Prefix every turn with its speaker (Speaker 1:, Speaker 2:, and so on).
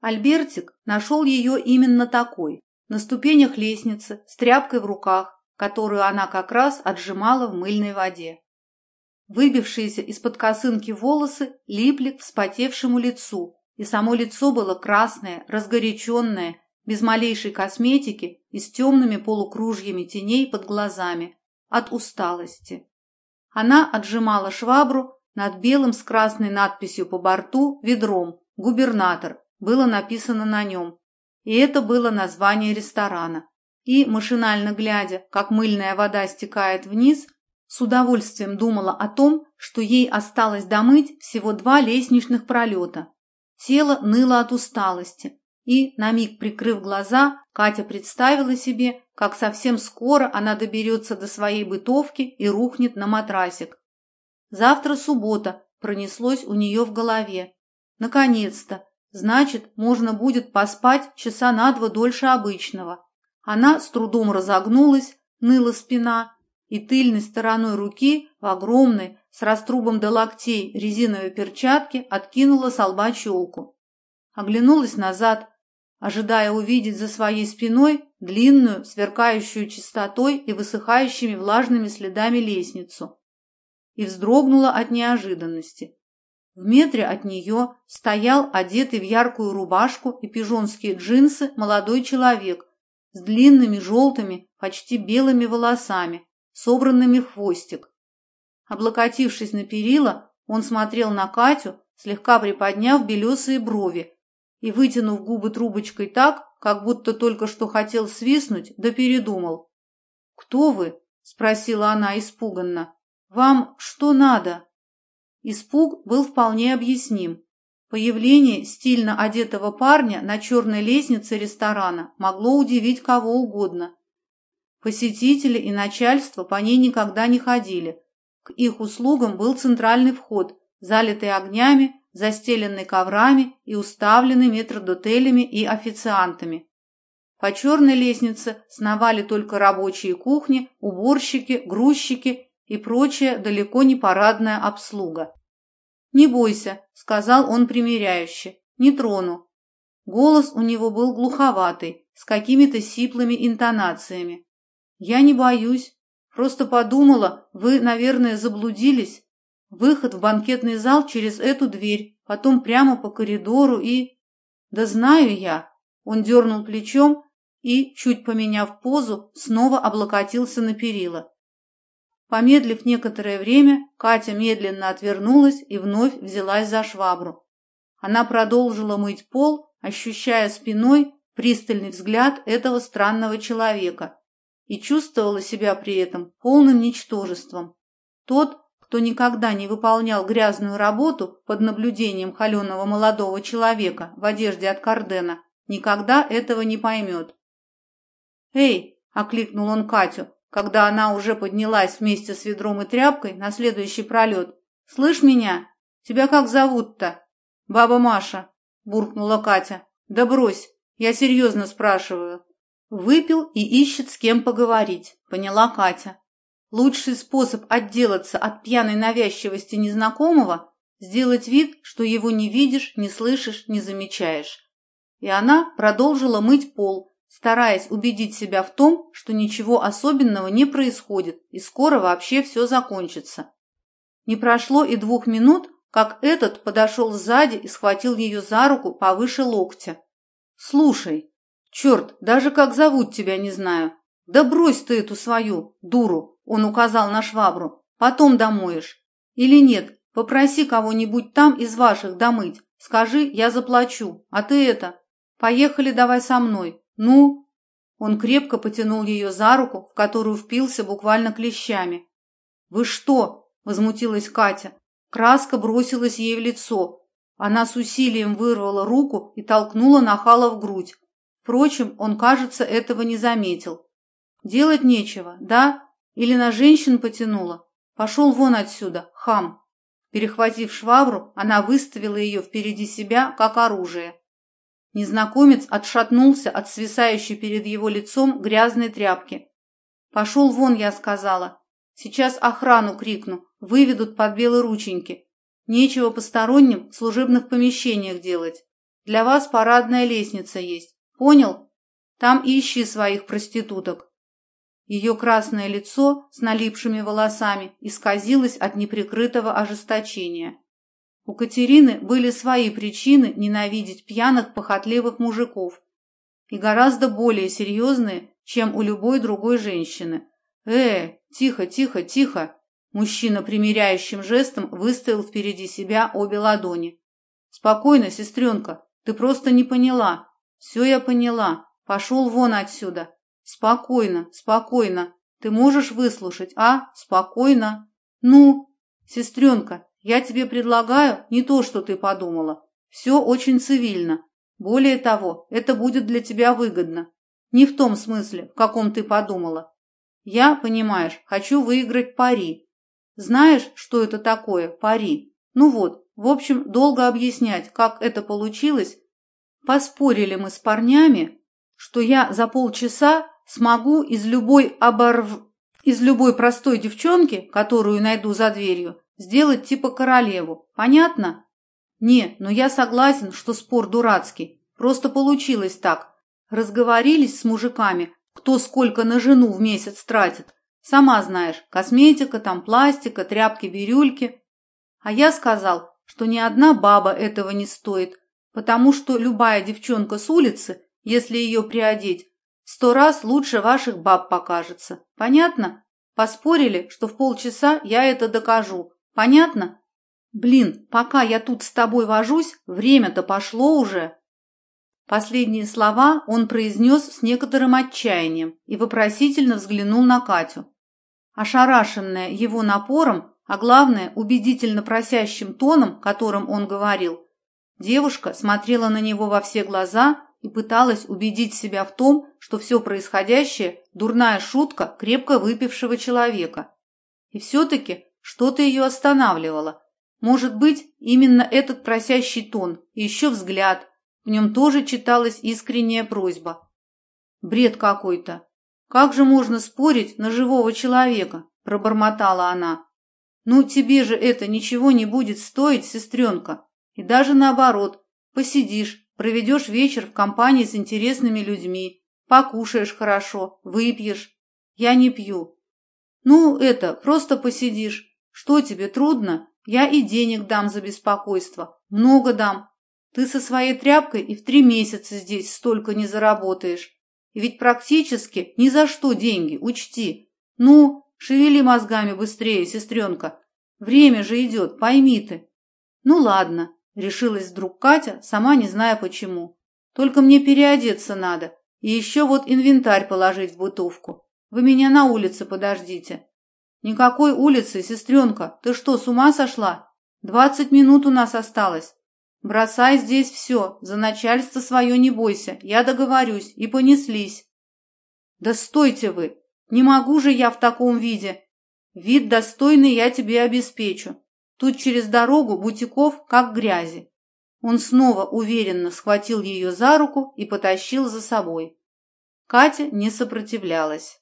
Speaker 1: Альбертик нашел ее именно такой, на ступенях лестницы, с тряпкой в руках, которую она как раз отжимала в мыльной воде. Выбившиеся из-под косынки волосы липли к вспотевшему лицу, и само лицо было красное, разгоряченное, без малейшей косметики и с темными полукружьями теней под глазами, от усталости. Она отжимала швабру над белым с красной надписью по борту ведром «Губернатор» было написано на нем, и это было название ресторана. И, машинально глядя, как мыльная вода стекает вниз, с удовольствием думала о том, что ей осталось домыть всего два лестничных пролета. Тело ныло от усталости, и, на миг прикрыв глаза, Катя представила себе, как совсем скоро она доберется до своей бытовки и рухнет на матрасик. Завтра суббота, пронеслось у нее в голове. Наконец-то, значит, можно будет поспать часа на два дольше обычного. Она с трудом разогнулась, ныла спина, и тыльной стороной руки в огромной, с раструбом до локтей резиновой перчатке откинула с лба челку. Оглянулась назад, ожидая увидеть за своей спиной длинную, сверкающую чистотой и высыхающими влажными следами лестницу. И вздрогнула от неожиданности. В метре от нее стоял одетый в яркую рубашку и пижонские джинсы молодой человек с длинными желтыми, почти белыми волосами, собранными в хвостик. Облокотившись на перила, он смотрел на Катю, слегка приподняв белесые брови и вытянув губы трубочкой так, как будто только что хотел свистнуть, да передумал. «Кто вы?» – спросила она испуганно. «Вам что надо?» Испуг был вполне объясним. Появление стильно одетого парня на черной лестнице ресторана могло удивить кого угодно. Посетители и начальство по ней никогда не ходили. К их услугам был центральный вход, залитый огнями, застеленный коврами и уставленный метрдотелями и официантами. По черной лестнице сновали только рабочие кухни, уборщики, грузчики и прочая далеко не парадная обслуга. «Не бойся», — сказал он примиряюще, — «не трону». Голос у него был глуховатый, с какими-то сиплыми интонациями. «Я не боюсь. Просто подумала, вы, наверное, заблудились. Выход в банкетный зал через эту дверь, потом прямо по коридору и... Да знаю я. Он дернул плечом и, чуть поменяв позу, снова облокотился на перила. Помедлив некоторое время, Катя медленно отвернулась и вновь взялась за швабру. Она продолжила мыть пол, ощущая спиной пристальный взгляд этого странного человека и чувствовала себя при этом полным ничтожеством. Тот, кто никогда не выполнял грязную работу под наблюдением холеного молодого человека в одежде от Кардена, никогда этого не поймет. «Эй!» – окликнул он Катю, когда она уже поднялась вместе с ведром и тряпкой на следующий пролет. «Слышь меня? Тебя как зовут-то?» «Баба Маша», – буркнула Катя. «Да брось, я серьезно спрашиваю». «Выпил и ищет с кем поговорить», – поняла Катя. Лучший способ отделаться от пьяной навязчивости незнакомого – сделать вид, что его не видишь, не слышишь, не замечаешь. И она продолжила мыть пол, стараясь убедить себя в том, что ничего особенного не происходит и скоро вообще все закончится. Не прошло и двух минут, как этот подошел сзади и схватил ее за руку повыше локтя. «Слушай, черт, даже как зовут тебя не знаю. Да брось ты эту свою, дуру, он указал на швабру. «Потом домоешь. Или нет, попроси кого-нибудь там из ваших домыть. Скажи, я заплачу. А ты это... Поехали давай со мной. Ну?» Он крепко потянул ее за руку, в которую впился буквально клещами. «Вы что?» – возмутилась Катя. Краска бросилась ей в лицо. Она с усилием вырвала руку и толкнула нахала в грудь. Впрочем, он, кажется, этого не заметил. «Делать нечего, да? Или на женщин потянула? Пошел вон отсюда, хам!» Перехватив швабру, она выставила ее впереди себя, как оружие. Незнакомец отшатнулся от свисающей перед его лицом грязной тряпки. «Пошел вон», — я сказала. «Сейчас охрану крикну, выведут под белые рученьки. Нечего посторонним в служебных помещениях делать». Для вас парадная лестница есть. Понял? Там ищи своих проституток. Ее красное лицо с налипшими волосами исказилось от неприкрытого ожесточения. У Катерины были свои причины ненавидеть пьяных похотливых мужиков, и гораздо более серьезные, чем у любой другой женщины. «Э, тихо, тихо, тихо!» Мужчина примиряющим жестом выставил впереди себя обе ладони. «Спокойно, сестренка, ты просто не поняла. Все я поняла. Пошел вон отсюда. Спокойно, спокойно. Ты можешь выслушать, а? Спокойно. Ну, сестренка, я тебе предлагаю не то, что ты подумала. Все очень цивильно. Более того, это будет для тебя выгодно. Не в том смысле, в каком ты подумала. Я, понимаешь, хочу выиграть пари. Знаешь, что это такое пари? Ну вот, в общем, долго объяснять, как это получилось. Поспорили мы с парнями, что я за полчаса смогу из любой оборв... из любой простой девчонки, которую найду за дверью, сделать типа королеву. Понятно? Не, но я согласен, что спор дурацкий. Просто получилось так. Разговорились с мужиками, кто сколько на жену в месяц тратит. Сама знаешь, косметика, там пластика, тряпки-бирюльки. А я сказал, что ни одна баба этого не стоит, потому что любая девчонка с улицы, если ее приодеть, Сто раз лучше ваших баб покажется. Понятно? Поспорили, что в полчаса я это докажу. Понятно? Блин, пока я тут с тобой вожусь, время-то пошло уже. Последние слова он произнес с некоторым отчаянием и вопросительно взглянул на Катю. Ошарашенная его напором, а главное, убедительно просящим тоном, которым он говорил, девушка смотрела на него во все глаза и пыталась убедить себя в том, что все происходящее – дурная шутка крепко выпившего человека. И все-таки что-то ее останавливало. Может быть, именно этот просящий тон еще взгляд. В нем тоже читалась искренняя просьба. «Бред какой-то! Как же можно спорить на живого человека?» – пробормотала она. «Ну, тебе же это ничего не будет стоить, сестренка. И даже наоборот, посидишь, Проведешь вечер в компании с интересными людьми, покушаешь хорошо, выпьешь. Я не пью. Ну, это, просто посидишь. Что тебе, трудно? Я и денег дам за беспокойство. Много дам. Ты со своей тряпкой и в три месяца здесь столько не заработаешь. И ведь практически ни за что деньги, учти. Ну, шевели мозгами быстрее, сестренка. Время же идет, пойми ты. Ну ладно, Решилась вдруг Катя, сама не зная почему. Только мне переодеться надо. И еще вот инвентарь положить в бытовку. Вы меня на улице подождите. Никакой улицы, сестренка. Ты что, с ума сошла? Двадцать минут у нас осталось. Бросай здесь все. За начальство свое не бойся. Я договорюсь. И понеслись. Да стойте вы. Не могу же я в таком виде. Вид достойный я тебе обеспечу. Тут через дорогу бутиков, как грязи. Он снова уверенно схватил ее за руку и потащил за собой. Катя не сопротивлялась.